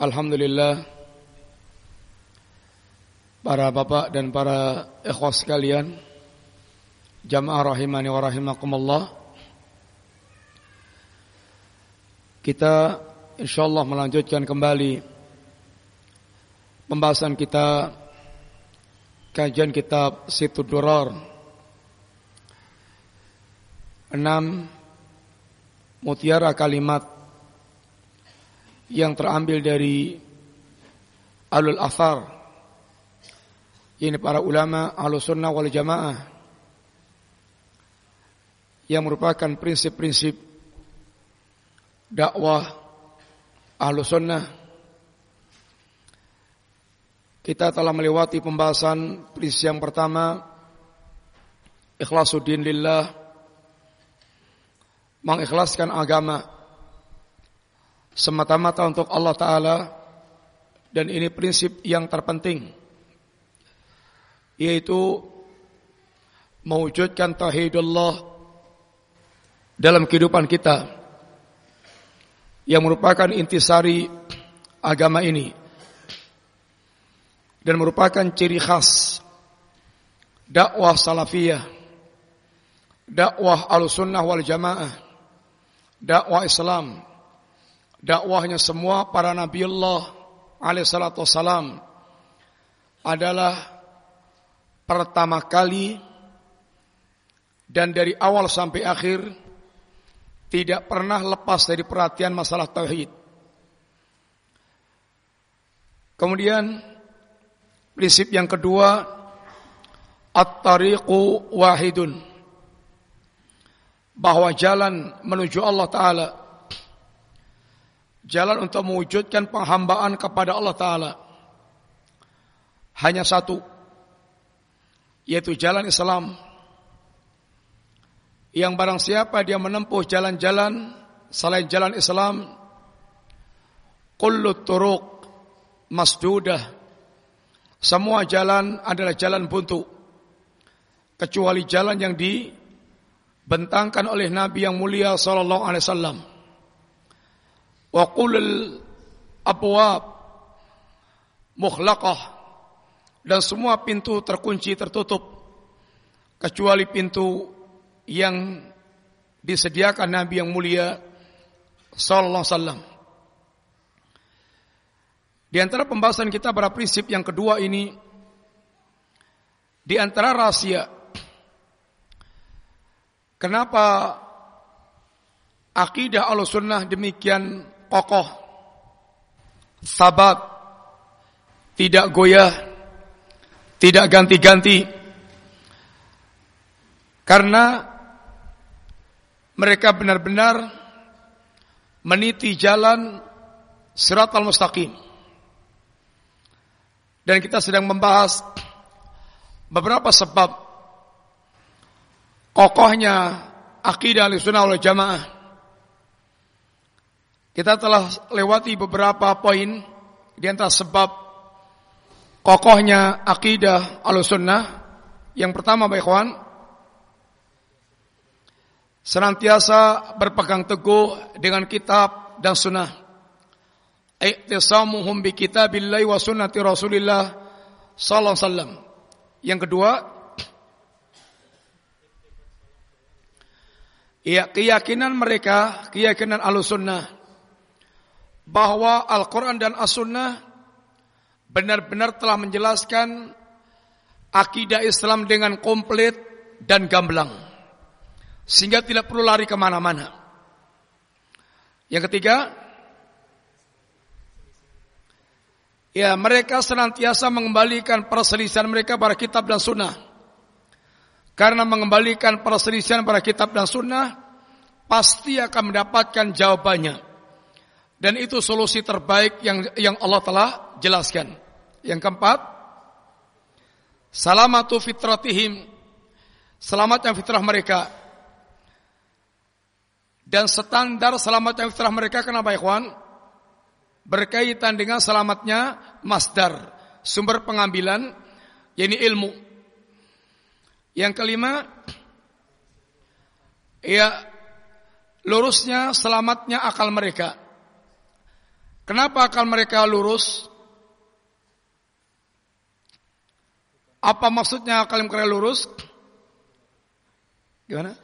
Alhamdulillah. Para bapak dan para ikhwas sekalian jamaah rahimani wa rahimakumullah. Kita insyaallah melanjutkan kembali pembahasan kita kajian kitab Situ Durar. 6 mutiara kalimat yang terambil dari alul asar ini para ulama alus sunnah wal jamaah. Yang merupakan prinsip-prinsip dakwah ahlus sunnah. Kita telah melewati pembahasan prinsip yang pertama ikhlasuddin lillah. Mengikhlaskan agama semata-mata untuk Allah Ta'ala dan ini prinsip yang terpenting yaitu mewujudkan tauhidullah dalam kehidupan kita yang merupakan intisari agama ini dan merupakan ciri khas dakwah salafiyah dakwah al-sunnah wal jamaah dakwah Islam dakwahnya semua para nabi Allah alaihissalatu wassalam adalah pertama kali dan dari awal sampai akhir tidak pernah lepas dari perhatian masalah tauhid. Kemudian prinsip yang kedua at-tariqu wahidun bahwa jalan menuju Allah taala Jalan untuk mewujudkan penghambaan kepada Allah Ta'ala. Hanya satu Yaitu jalan Islam. Yang barang siapa dia menempuh jalan-jalan Selain jalan Islam Kullu turuq masdudah. Semua jalan adalah jalan buntu Kecuali jalan yang dibentangkan oleh Nabi yang mulia Sallallahu Alaihi Wasallam wa qulul abwab mukhlaqah dan semua pintu terkunci tertutup kecuali pintu yang disediakan Nabi yang mulia sallallahu alaihi wasallam. Di antara pembahasan kita pada prinsip yang kedua ini di antara rahasia kenapa akidah Ahlussunnah demikian kokoh, sabat, tidak goyah, tidak ganti-ganti. Karena mereka benar-benar meniti jalan sirat al-mustaqim. Dan kita sedang membahas beberapa sebab kokohnya akidah al-sunnah wal jamaah kita telah lewati beberapa poin di antara sebab kokohnya akidah al-sunnah. Yang pertama, Ikhwan, senantiasa berpegang teguh dengan kitab dan sunnah. Iktisamuhum bi kitabillahi wa sunnati Rasulillah sallallahu alaihi wasallam. Yang kedua, ya keyakinan mereka, keyakinan al-sunnah bahwa Al-Quran dan As-Sunnah benar-benar telah menjelaskan akidah Islam dengan komplit dan gamblang. Sehingga tidak perlu lari ke mana-mana. Yang ketiga, ya mereka senantiasa mengembalikan perselisihan mereka pada kitab dan sunnah. Karena mengembalikan perselisihan pada kitab dan sunnah, pasti akan mendapatkan jawabannya Dan itu solusi terbaik yang yang Allah telah jelaskan. Yang keempat, salamatu fitratihim. Selamatnya fitrah mereka. Dan standar selamatnya fitrah mereka kenapa ikhwan? Berkaitan dengan selamatnya masdar, sumber pengambilan, yakni ilmu. Yang kelima, ya lurusnya selamatnya akal mereka. Kenapa akal mereka lurus? Apa maksudnya akal mereka lurus? Gimana?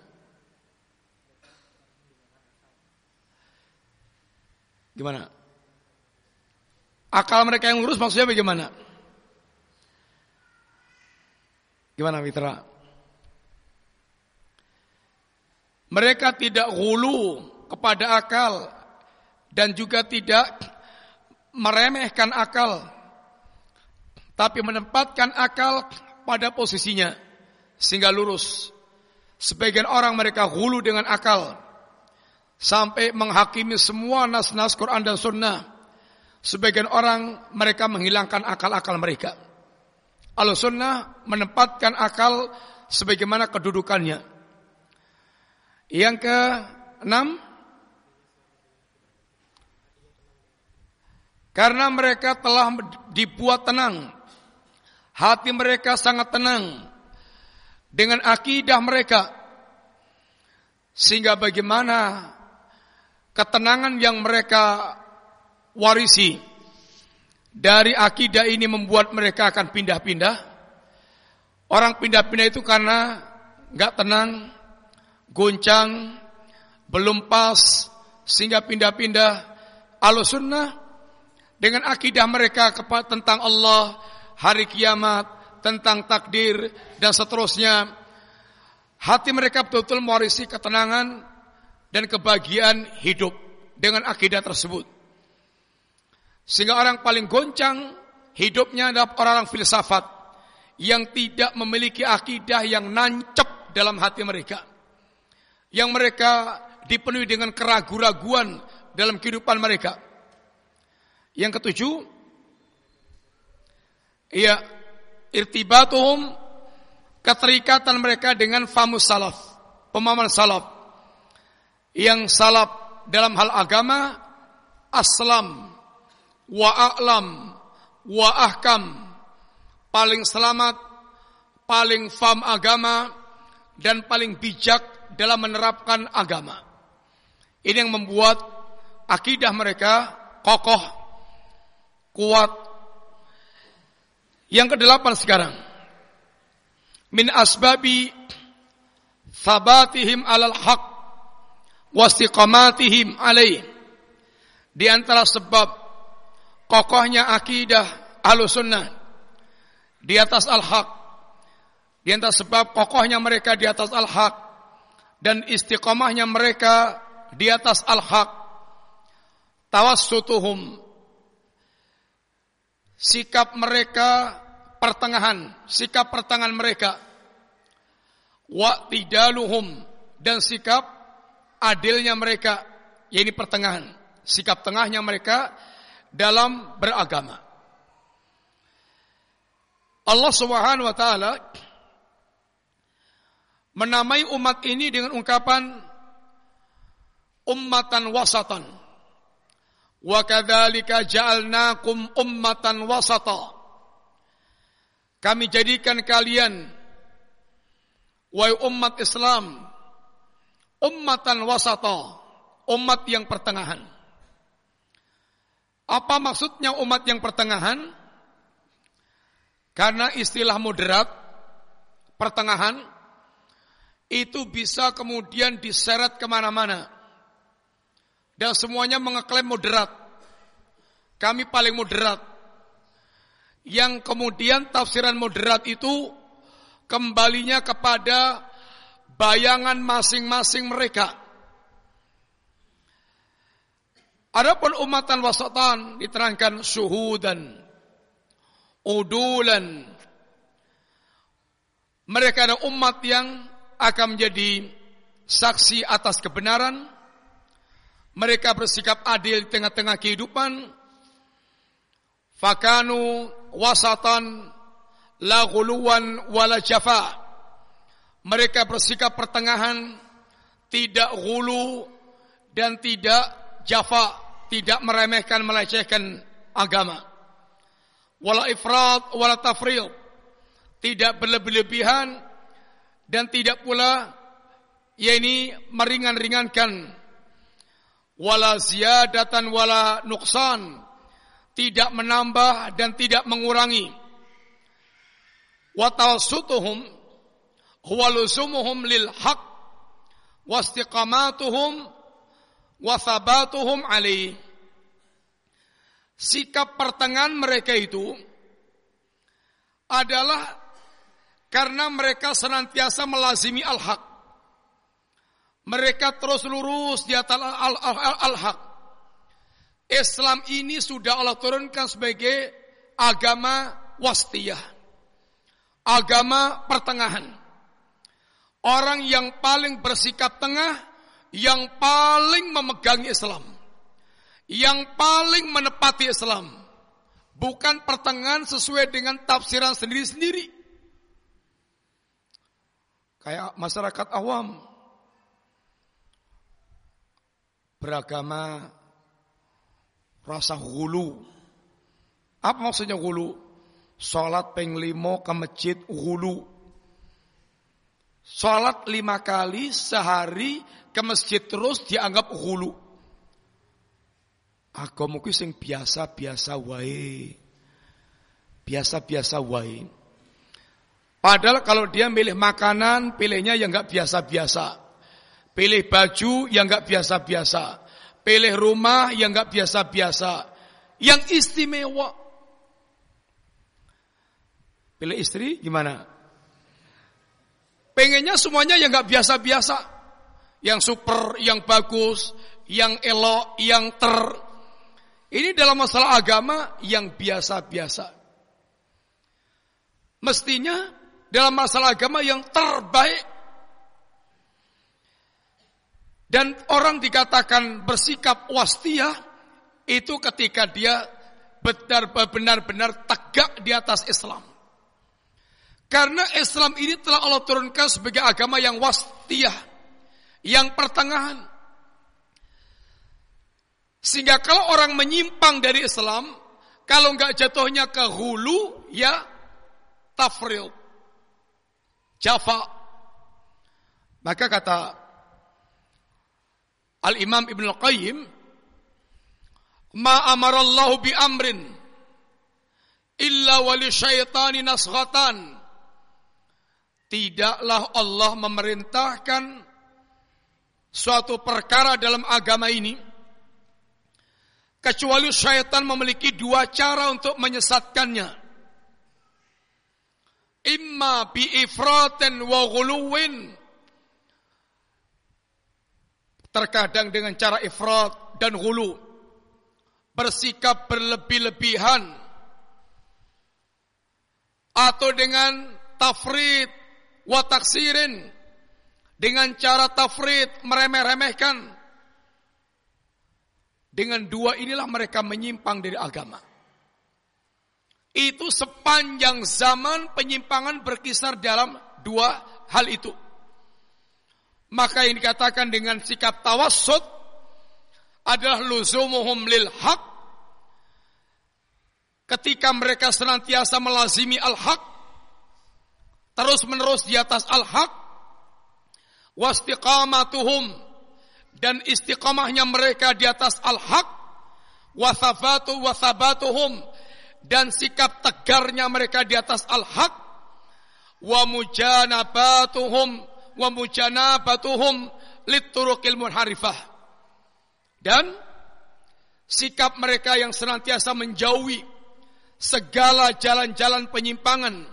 Gimana? Akal mereka yang lurus maksudnya bagaimana? Gimana Mitra? Mereka tidak hulu kepada akal dan juga tidak meremehkan akal tapi menempatkan akal pada posisinya sehingga lurus. Sebagian orang mereka hulu dengan akal sampai menghakimi semua nas-nas Quran dan Sunnah. Sebagian orang mereka menghilangkan akal-akal mereka. Al-Sunnah menempatkan akal sebagaimana kedudukannya. Yang ke enam Karena mereka telah dibuat tenang. Hati mereka sangat tenang. Dengan akidah mereka. Sehingga bagaimana Ketenangan yang mereka warisi. Dari akidah ini membuat mereka akan pindah-pindah. Orang pindah-pindah itu karena nggak tenang goncang, belum pas, sehingga pindah-pindah. Al-Sunnah dengan akidah mereka tentang Allah, hari kiamat, tentang takdir, dan seterusnya. Hati mereka betul-betul mewarisi ketenangan dan kebahagiaan hidup dengan akidah tersebut. Sehingga orang paling goncang hidupnya adalah orang-orang filsafat yang tidak memiliki akidah yang nancep dalam hati mereka yang mereka dipenuhi dengan keraguan-raguan dalam kehidupan mereka. Yang ketujuh, ya irtibatuhum keterikatan mereka dengan famus salaf, pemahaman salaf. Yang salaf dalam hal agama aslam wa a'lam wa ahkam paling selamat, paling fam agama dan paling bijak dalam menerapkan agama. Ini yang membuat akidah mereka kokoh, kuat. Yang kedelapan sekarang. Min asbabi thabatihim alal haq wastiqamatihim alaih. Di antara sebab kokohnya akidah sunnah di atas al-haq. Di antara sebab kokohnya mereka di atas al-haq dan istiqomahnya mereka di atas al-haq tawassutuhum sikap mereka pertengahan sikap pertengahan mereka. Wa tidaluhum dan sikap adilnya mereka yaitu pertengahan. Sikap tengahnya mereka dalam beragama. Allah Subhanahu wa taala menamai umat ini dengan ungkapan ummatan wasatan. Wa kadzalika ja'alnakum ummatan wasata. Kami jadikan kalian wahai umat Islam ummatan wasata, umat yang pertengahan. Apa maksudnya umat yang pertengahan? Karena istilah moderat, pertengahan, itu bisa kemudian diseret ke mana-mana. Dan semuanya mengeklaim moderat. Kami paling moderat. Yang kemudian tafsiran moderat itu kembalinya kepada bayangan masing-masing mereka. Adapun umatan wasatan diterangkan suhudan, udulan. Mereka ada umat yang akan menjadi saksi atas kebenaran, mereka bersikap adil di tengah-tengah kehidupan. Fakanu wasatan la ghuluwan wala jafa. Mereka bersikap pertengahan tidak hulu dan tidak jafa tidak meremehkan melecehkan agama. Wala ifrat wala tafril. Tidak berlebih-lebihan dan tidak pula ya ini meringan-ringankan wala ziyadatan wala nuksan tidak menambah dan tidak mengurangi. Wa tawassutuhum huwa lusumuhum lil haq wa istiqamatuhum wa thabatuhum alaih sikap pertengahan mereka itu adalah karena mereka senantiasa melazimi al-haq mereka terus lurus di atas al-haq. Islam ini sudah Allah turunkan sebagai agama wastiyah. Agama pertengahan. Orang yang paling bersikap tengah, yang paling memegangi Islam. Yang paling menepati Islam. Bukan pertengahan sesuai dengan tafsiran sendiri-sendiri. Kayak masyarakat awam beragama rasa hulu. Apa maksudnya hulu? Sholat peng limo ke masjid hulu. Sholat lima kali sehari ke masjid terus dianggap hulu. Agama ku sing biasa-biasa wae. Biasa-biasa wae. Padahal kalau dia milih makanan, pilihnya yang enggak biasa-biasa. Pilih baju yang enggak biasa-biasa. Pilih rumah yang enggak biasa-biasa. Yang istimewa. Pilih istri gimana? Pengennya semuanya yang enggak biasa-biasa. Yang super, yang bagus, yang elok, yang ter. Ini dalam masalah agama yang biasa-biasa. Mestinya dalam masalah agama yang terbaik dan orang dikatakan bersikap wastiyah itu ketika dia benar-benar tegak di atas Islam. Karena Islam ini telah Allah turunkan sebagai agama yang wastiyah, yang pertengahan. Sehingga kalau orang menyimpang dari Islam, kalau nggak jatuhnya ke hulu, ya tafril, jafa. Maka kata Al-Imam Ibn Al-Qayyim Ma amarallahu bi amrin illa wali syaitani nasghatan Tidaklah Allah memerintahkan suatu perkara dalam agama ini kecuali syaitan memiliki dua cara untuk menyesatkannya. Imma bi ifratin wa ghuluwin Terkadang dengan cara ifrat dan hulu. Bersikap berlebih-lebihan. Atau dengan tafrid wa taksirin. Dengan cara tafrid meremeh-remehkan. Dengan dua inilah mereka menyimpang dari agama. Itu sepanjang zaman penyimpangan berkisar dalam dua hal itu. Maka yang dikatakan dengan sikap tawassut adalah luzumuhum lil haq. Ketika mereka senantiasa melazimi al-haq, terus menerus di atas al-haq, wastiqamatuhum dan istiqamahnya mereka di atas al-haq, wasafatu wasabatuhum dan sikap tegarnya mereka di atas al-haq, wa mujanabatuhum wa mujanabatuhum lituruqil munharifah. Dan sikap mereka yang senantiasa menjauhi segala jalan-jalan penyimpangan.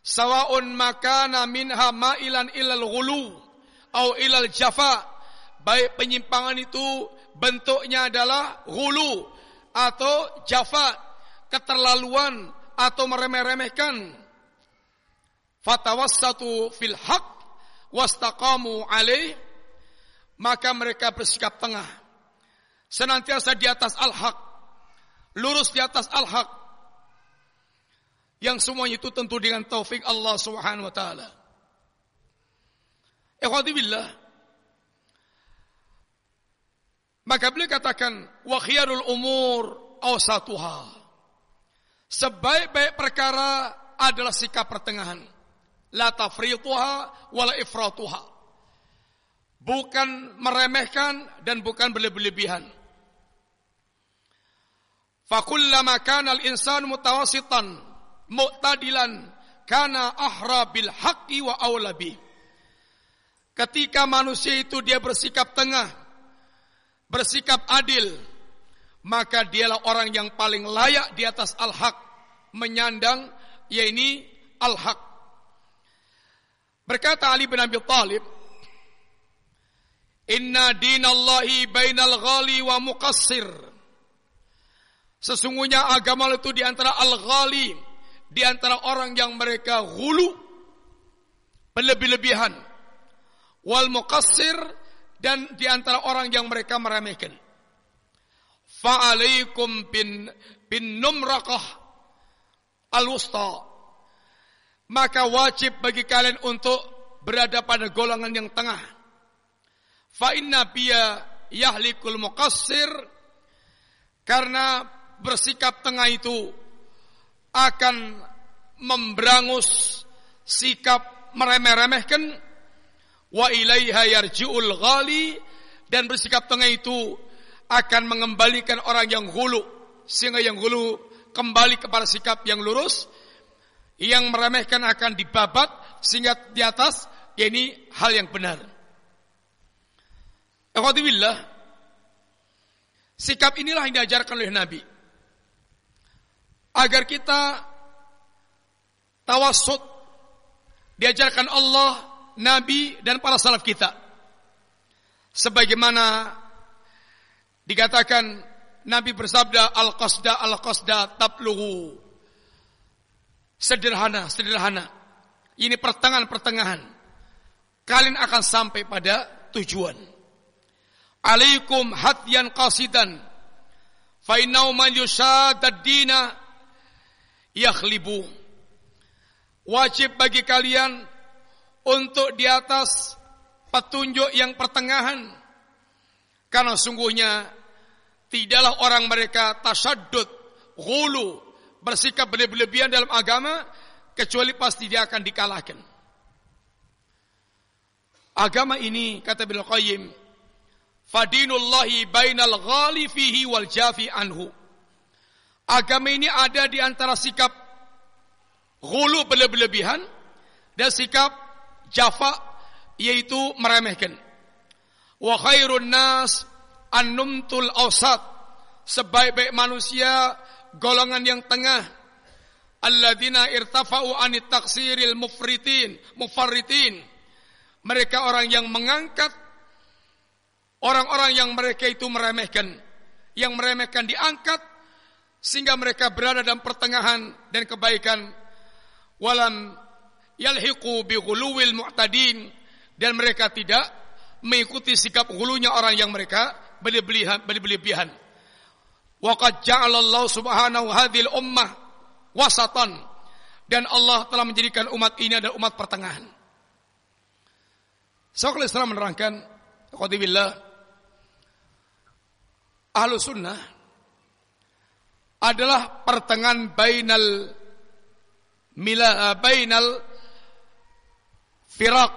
Sawaun makana minha ma'ilan ilal ghulu au ilal jafa. Baik penyimpangan itu bentuknya adalah ghulu atau jafa, keterlaluan atau meremeh-remehkan. Fatawassatu fil haq wastaqamu alaih maka mereka bersikap tengah senantiasa di atas al-haq, lurus di atas al-haq. Yang semuanya itu tentu dengan taufik Allah Subhanahu wa taala. Ikhwati billah. Maka beliau katakan wa khiyarul umur awsatuha. Sebaik-baik perkara adalah sikap pertengahan. La tafrituha wala ifratuha. Bukan meremehkan dan bukan berlebihan. Fakullama kana al-insan mutawasitan mu'tadilan kana ahra bil haqqi wa awlabi. Ketika manusia itu dia bersikap tengah, bersikap adil, maka dialah orang yang paling layak di atas al-haq, menyandang yaitu al-haq. Berkata Ali bin Abi Thalib, Inna dinallahi bainal ghali wa muqassir. Sesungguhnya agama itu di antara al-ghali, di antara orang yang mereka hulu, berlebih-lebihan, wal muqassir dan di antara orang yang mereka meremehkan. Fa'alaikum bin bin numraqah al-wusta. Maka wajib bagi kalian untuk berada pada golongan yang tengah. Fa inna biya yahlikul muqassir. Karena bersikap tengah itu akan memberangus sikap meremeh-remehkan. Wa ilaiha yarji'ul ghali. Dan bersikap tengah itu akan mengembalikan orang yang hulu sehingga yang hulu kembali kepada sikap yang lurus yang meremehkan akan dibabat sehingga di atas ini hal yang benar Ikhwatibillah, sikap inilah yang diajarkan oleh Nabi. Agar kita tawasud diajarkan Allah, Nabi dan para salaf kita. Sebagaimana dikatakan Nabi bersabda al-qasda al-qasda tabluhu. Sederhana, sederhana. Ini pertengahan-pertengahan. Kalian akan sampai pada tujuan alaikum hadyan qasidan fa innahu man yushadad dina yakhlibu wajib bagi kalian untuk di atas petunjuk yang pertengahan karena sungguhnya tidaklah orang mereka tasaddud ghulu bersikap berlebihan dalam agama kecuali pasti dia akan dikalahkan agama ini kata Ibnu Qayyim Fadinullahi bainal ghali fihi wal jafi anhu. Agama ini ada di antara sikap ghulu berlebihan dan sikap jafa yaitu meremehkan. Wa khairun nas annumtul awsat. Sebaik-baik manusia golongan yang tengah. Alladzina irtafa'u anit taksiril mufritin, mufarritin. Mereka orang yang mengangkat Orang-orang yang mereka itu meremehkan, yang meremehkan diangkat sehingga mereka berada dalam pertengahan dan kebaikan. Walam yalhiqu bi mu'tadin dan mereka tidak mengikuti sikap hulunya orang yang mereka berlebihan berlebihan. Wa qad ja'alallahu subhanahu hadhil ummah wasatan. Dan Allah telah menjadikan umat ini adalah umat pertengahan. Syaikhul Islam menerangkan, qadibillah ahlu sunnah adalah pertengahan bainal mila bainal firak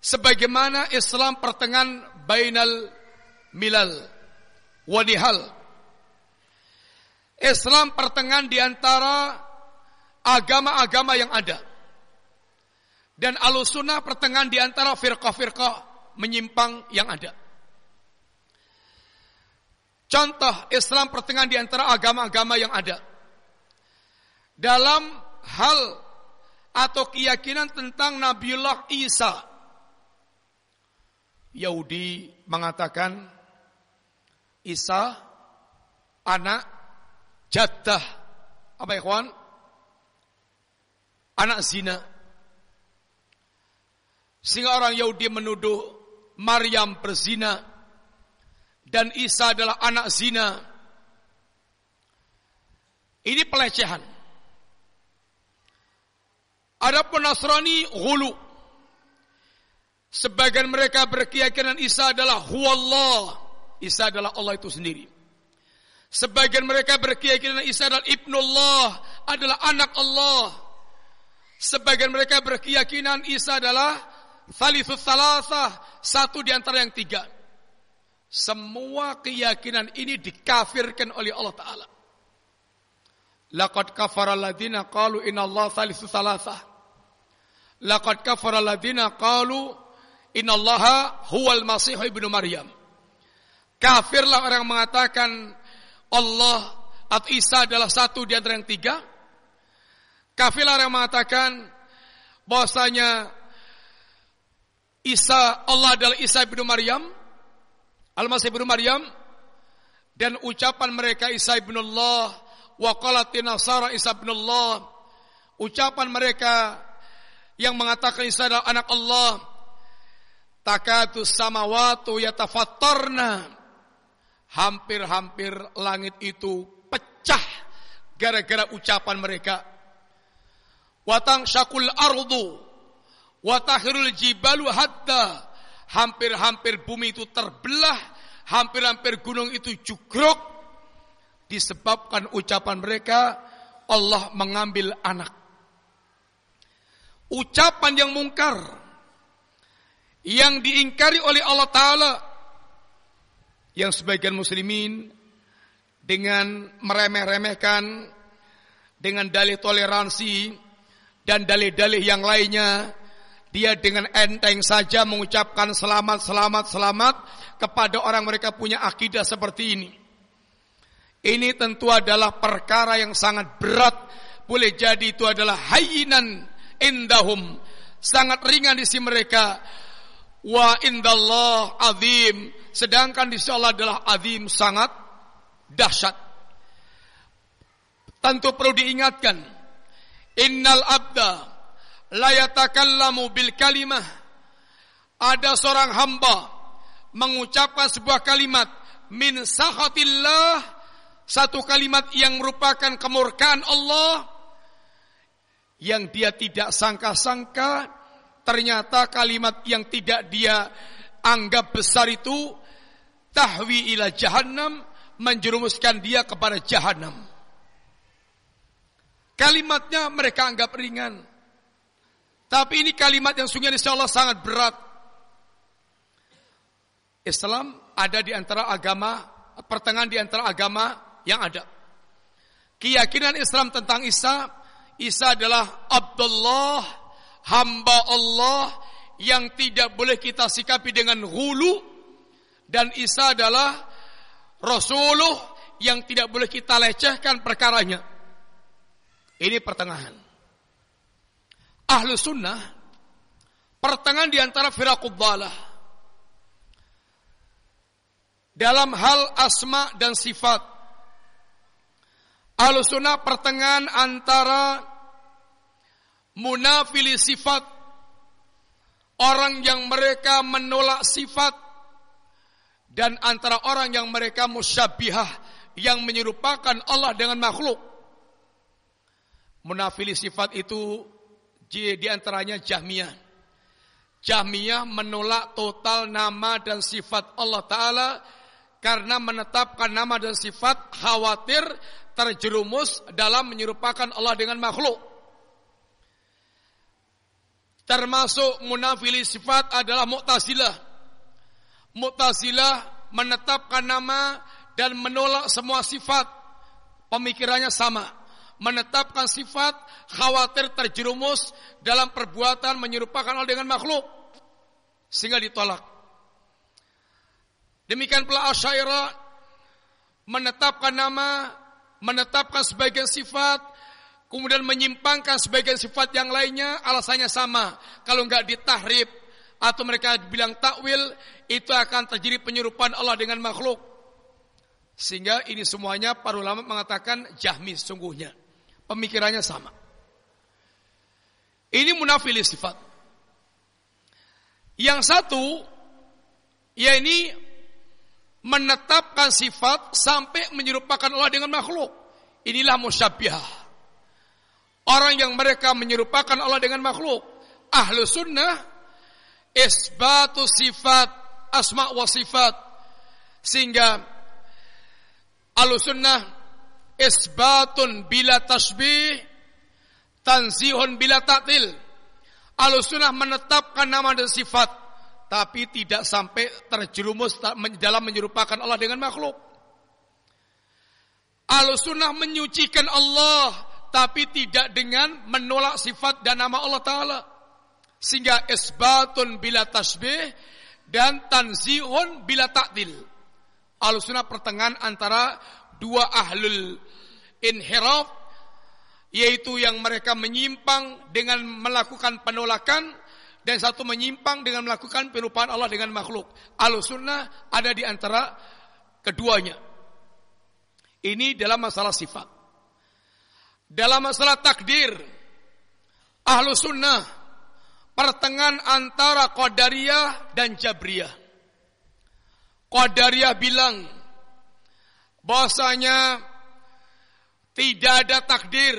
sebagaimana Islam pertengahan bainal milal wadihal Islam pertengahan di antara agama-agama yang ada dan alusunah pertengahan di antara firqah-firqah menyimpang yang ada. Contoh Islam pertengahan di antara agama-agama yang ada. Dalam hal atau keyakinan tentang Nabiullah Isa. Yahudi mengatakan Isa anak jatah apa ya kawan? Anak zina. Sehingga orang Yahudi menuduh Maryam berzina dan Isa adalah anak zina. Ini pelecehan. Adapun Nasrani hulu. Sebagian mereka berkeyakinan Isa adalah huwallah. Isa adalah Allah itu sendiri. Sebagian mereka berkeyakinan Isa adalah ibnullah, adalah anak Allah. Sebagian mereka berkeyakinan Isa adalah thalithus salasah, satu di antara yang tiga. Semua keyakinan ini dikafirkan oleh Allah Ta'ala. Laqad kafara alladhina qalu inna Allah thalithu thalathah. Laqad kafara alladhina qalu inna Allah huwal masih ibnu Maryam. Kafirlah orang yang mengatakan Allah atau Isa adalah satu di antara yang tiga. Kafirlah orang yang mengatakan bahwasanya Isa Allah adalah Isa ibnu Maryam. Al-Masih ibnu Maryam dan ucapan mereka Isa ibnu Allah wa qalatin nasara Isa ibn Allah ucapan mereka yang mengatakan Isa adalah anak Allah takatu samawatu yatafattarna hampir-hampir langit itu pecah gara-gara ucapan mereka. Watang syakul ardu watahirul jibalu hatta. Hampir-hampir bumi itu terbelah hampir-hampir gunung itu jugruk disebabkan ucapan mereka Allah mengambil anak. Ucapan yang mungkar yang diingkari oleh Allah Ta'ala yang sebagian muslimin dengan meremeh-remehkan dengan dalih toleransi dan dalih-dalih yang lainnya dia dengan enteng saja mengucapkan selamat selamat selamat kepada orang mereka punya akidah seperti ini ini tentu adalah perkara yang sangat berat. Boleh jadi itu adalah hayinan indahum. Sangat ringan di sisi mereka. Wa indallah azim. Sedangkan di sisi Allah adalah azim sangat dahsyat. Tentu perlu diingatkan. Innal abda layatakallamu bil kalimah. Ada seorang hamba mengucapkan sebuah kalimat min sahatillah satu kalimat yang merupakan kemurkaan Allah yang dia tidak sangka-sangka ternyata kalimat yang tidak dia anggap besar itu tahwi ila jahannam menjerumuskan dia kepada jahannam. Kalimatnya mereka anggap ringan. Tapi ini kalimat yang sungguh insya Allah sangat berat. Islam ada di antara agama, pertengahan di antara agama yang ada. Keyakinan Islam tentang Isa, Isa adalah Abdullah, hamba Allah yang tidak boleh kita sikapi dengan hulu dan Isa adalah Rasulullah yang tidak boleh kita lecehkan perkaranya. Ini pertengahan. Ahlu sunnah, pertengahan di antara firaqubbalah. Dalam hal asma dan sifat Alusuna pertengahan antara munafili sifat orang yang mereka menolak sifat dan antara orang yang mereka musyabihah yang menyerupakan Allah dengan makhluk. Munafili sifat itu di antaranya Jahmiyah. Jahmiyah menolak total nama dan sifat Allah Ta'ala karena menetapkan nama dan sifat khawatir terjerumus dalam menyerupakan Allah dengan makhluk. Termasuk munafili sifat adalah Mu'tazilah. Mu'tazilah menetapkan nama dan menolak semua sifat. Pemikirannya sama. Menetapkan sifat khawatir terjerumus dalam perbuatan menyerupakan Allah dengan makhluk. Sehingga ditolak. Demikian pula Asyairah menetapkan nama menetapkan sebagian sifat, kemudian menyimpangkan sebagian sifat yang lainnya, alasannya sama. Kalau enggak ditahrib atau mereka bilang takwil, itu akan terjadi penyerupaan Allah dengan makhluk. Sehingga ini semuanya para ulama mengatakan jahmi sungguhnya. Pemikirannya sama. Ini munafili sifat. Yang satu, ya ini menetapkan sifat sampai menyerupakan Allah dengan makhluk. Inilah musyabbihah. Orang yang mereka menyerupakan Allah dengan makhluk. Ahlu sunnah isbatu sifat asma wa sifat sehingga ahlu sunnah isbatun bila tasbih tanzihun bila ta'til ahlu sunnah menetapkan nama dan sifat tapi tidak sampai terjerumus dalam menyerupakan Allah dengan makhluk. Al-sunnah menyucikan Allah tapi tidak dengan menolak sifat dan nama Allah Ta'ala. Sehingga isbatun bila tasbih dan tanzihun bila takdil. Al-sunnah pertengahan antara dua ahlul inhiraf yaitu yang mereka menyimpang dengan melakukan penolakan dan satu menyimpang dengan melakukan penupaan Allah dengan makhluk. Al-sunnah ada di antara keduanya. Ini dalam masalah sifat. Dalam masalah takdir, ahlu sunnah pertengahan antara Qadariyah dan Jabriyah. Qadariyah bilang bahwasanya tidak ada takdir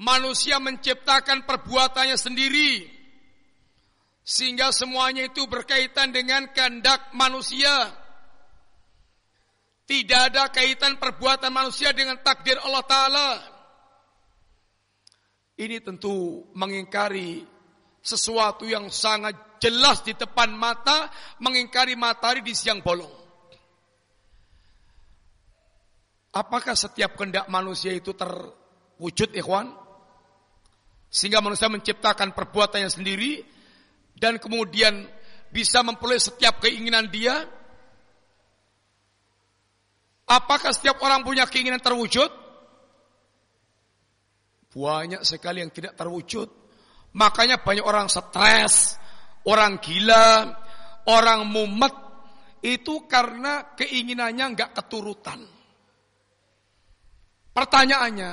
manusia menciptakan perbuatannya sendiri sehingga semuanya itu berkaitan dengan kehendak manusia. Tidak ada kaitan perbuatan manusia dengan takdir Allah Ta'ala. Ini tentu mengingkari sesuatu yang sangat jelas di depan mata, mengingkari matahari di siang bolong. Apakah setiap kehendak manusia itu terwujud, ikhwan? Sehingga manusia menciptakan perbuatannya sendiri dan kemudian bisa memperoleh setiap keinginan dia. Apakah setiap orang punya keinginan terwujud? Banyak sekali yang tidak terwujud. Makanya banyak orang stres, orang gila, orang mumet. Itu karena keinginannya nggak keturutan. Pertanyaannya,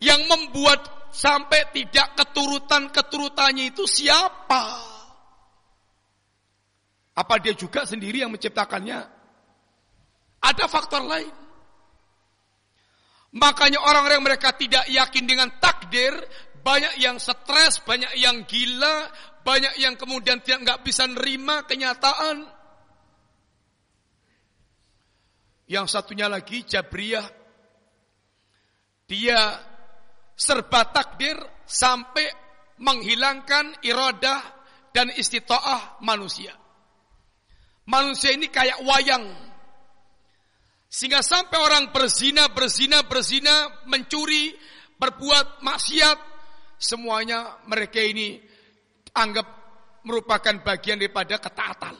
yang membuat sampai tidak keturutan-keturutannya itu siapa? Apa dia juga sendiri yang menciptakannya? Ada faktor lain. Makanya orang-orang mereka tidak yakin dengan takdir, banyak yang stres, banyak yang gila, banyak yang kemudian tidak nggak bisa nerima kenyataan. Yang satunya lagi Jabriyah. Dia serba takdir sampai menghilangkan iradah dan istita'ah manusia. Manusia ini kayak wayang. Sehingga sampai orang berzina, berzina, berzina, mencuri, berbuat maksiat, semuanya mereka ini anggap merupakan bagian daripada ketaatan.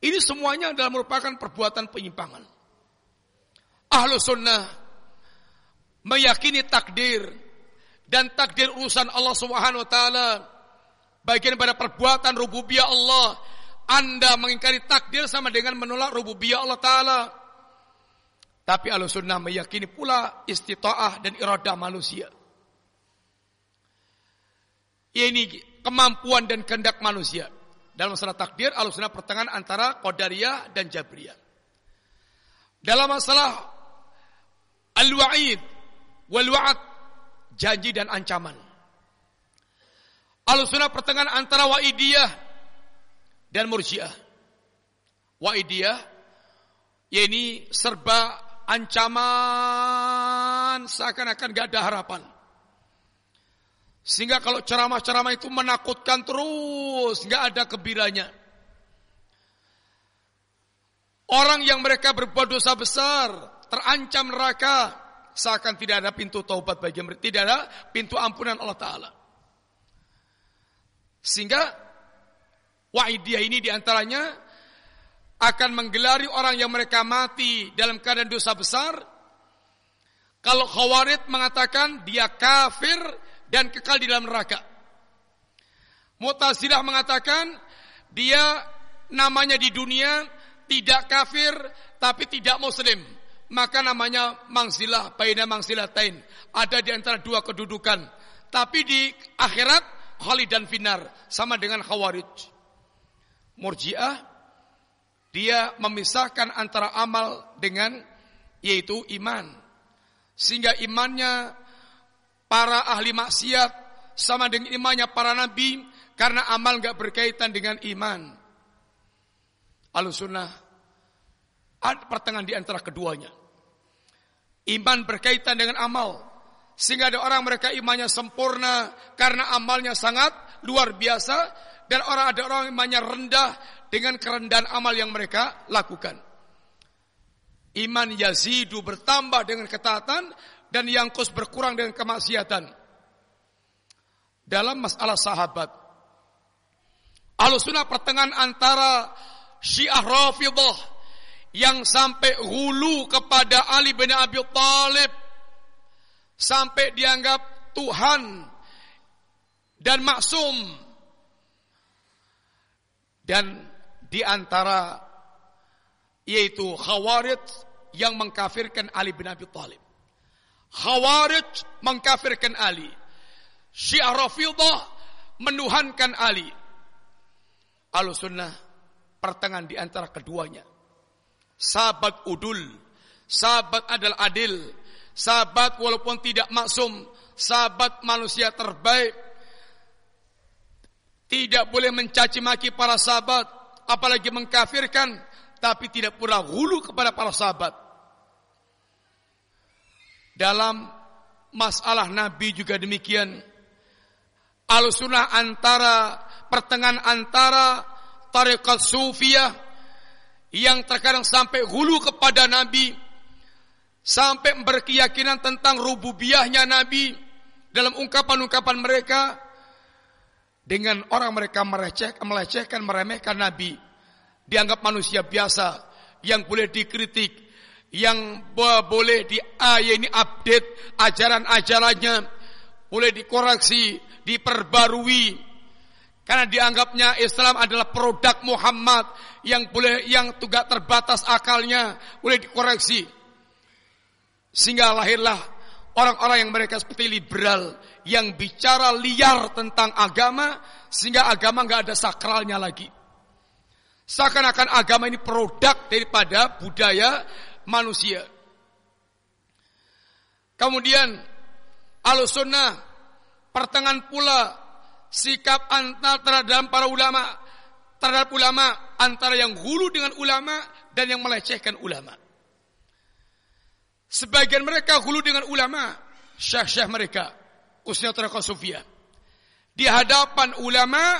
Ini semuanya adalah merupakan perbuatan penyimpangan. Ahlu sunnah meyakini takdir dan takdir urusan Allah Subhanahu wa taala bagian pada perbuatan rububiyah Allah anda mengingkari takdir sama dengan menolak rububiyah Allah taala. Tapi al sunnah meyakini pula istita'ah dan iradah manusia. Ini kemampuan dan kehendak manusia. Dalam masalah takdir al sunnah pertengahan antara qadariyah dan jabriyah. Dalam masalah al-wa'id wal wa'ad janji dan ancaman. Al-sunnah pertengahan antara wa'idiyah dan murjiah. Wa'idiyah ini serba ancaman seakan-akan gak ada harapan. Sehingga kalau ceramah-ceramah itu menakutkan terus, gak ada kebiranya. Orang yang mereka berbuat dosa besar, terancam neraka, seakan tidak ada pintu taubat bagi mereka, tidak ada pintu ampunan Allah Ta'ala. Sehingga wa'idiyah ini di antaranya akan menggelari orang yang mereka mati dalam keadaan dosa besar. Kalau khawarid mengatakan dia kafir dan kekal di dalam neraka. Mutazilah mengatakan dia namanya di dunia tidak kafir tapi tidak muslim. Maka namanya mangsilah baina mangsilatain ada di antara dua kedudukan. Tapi di akhirat khalidan finar. Sama dengan khawarij Murji'ah dia memisahkan antara amal dengan yaitu iman. Sehingga imannya para ahli maksiat sama dengan imannya para nabi karena amal nggak berkaitan dengan iman. Alusunah ada pertengahan di antara keduanya. Iman berkaitan dengan amal. Sehingga ada orang mereka imannya sempurna karena amalnya sangat luar biasa dan orang ada orang imannya rendah dengan kerendahan amal yang mereka lakukan. Iman yazidu bertambah dengan ketaatan dan yang kus berkurang dengan kemaksiatan. Dalam masalah sahabat. Alusuna pertengahan antara Syiah Rafidah yang sampai hulu kepada Ali bin Abi Thalib sampai dianggap Tuhan dan maksum dan di antara yaitu Khawarij yang mengkafirkan Ali bin Abi Thalib. Khawarij mengkafirkan Ali. Syiah Rafidah menuhankan Ali. Al-Sunnah pertengahan di antara keduanya sahabat udul, sahabat adalah adil, sahabat walaupun tidak maksum, sahabat manusia terbaik. Tidak boleh mencaci maki para sahabat, apalagi mengkafirkan, tapi tidak pula hulu kepada para sahabat. Dalam masalah Nabi juga demikian. Al-sunnah antara pertengahan antara tarekat sufiyah yang terkadang sampai hulu kepada Nabi, sampai berkeyakinan tentang rububiyahnya Nabi dalam ungkapan-ungkapan mereka, dengan orang mereka mereceh, melecehkan, meremehkan Nabi, dianggap manusia biasa yang boleh dikritik, yang boleh di ini update ajaran-ajarannya, boleh dikoreksi, diperbarui, karena dianggapnya Islam adalah produk Muhammad yang boleh yang juga terbatas akalnya boleh dikoreksi. Sehingga lahirlah orang-orang yang mereka seperti liberal yang bicara liar tentang agama sehingga agama nggak ada sakralnya lagi. Seakan-akan agama ini produk daripada budaya manusia. Kemudian Al-Sunnah pertengahan pula sikap antara dalam para ulama terhadap ulama antara yang hulu dengan ulama dan yang melecehkan ulama. Sebagian mereka hulu dengan ulama, syekh-syekh mereka, khususnya Tariqah Sufia. Di hadapan ulama,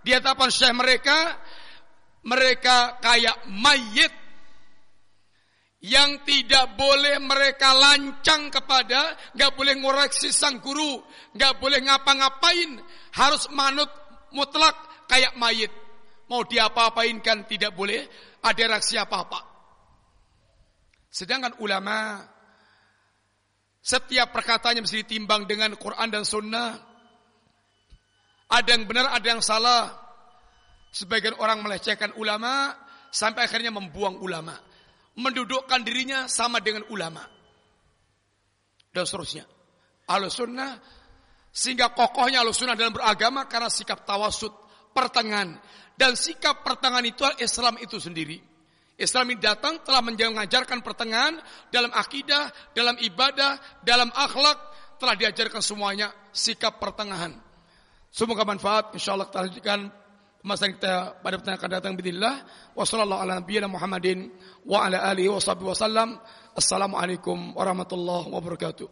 di hadapan syekh mereka, mereka kayak mayit yang tidak boleh mereka lancang kepada, nggak boleh ngoreksi sang guru, nggak boleh ngapa-ngapain, harus manut mutlak kayak mayit. Mau diapa-apain kan tidak boleh ada reaksi apa-apa. Sedangkan ulama setiap perkataannya mesti ditimbang dengan Quran dan Sunnah. Ada yang benar, ada yang salah. Sebagian orang melecehkan ulama sampai akhirnya membuang ulama mendudukkan dirinya sama dengan ulama. Dan seterusnya. Al-Sunnah sehingga kokohnya Al-Sunnah dalam beragama karena sikap tawasud pertengahan dan sikap pertengahan itu Islam itu sendiri. Islam ini datang telah mengajarkan pertengahan dalam akidah, dalam ibadah, dalam akhlak telah diajarkan semuanya sikap pertengahan. Semoga manfaat insyaallah kita lanjutkan Masa kita pada pertanyaan akan datang bismillah. Wassalamualaikum ala Assalamualaikum warahmatullahi wabarakatuh.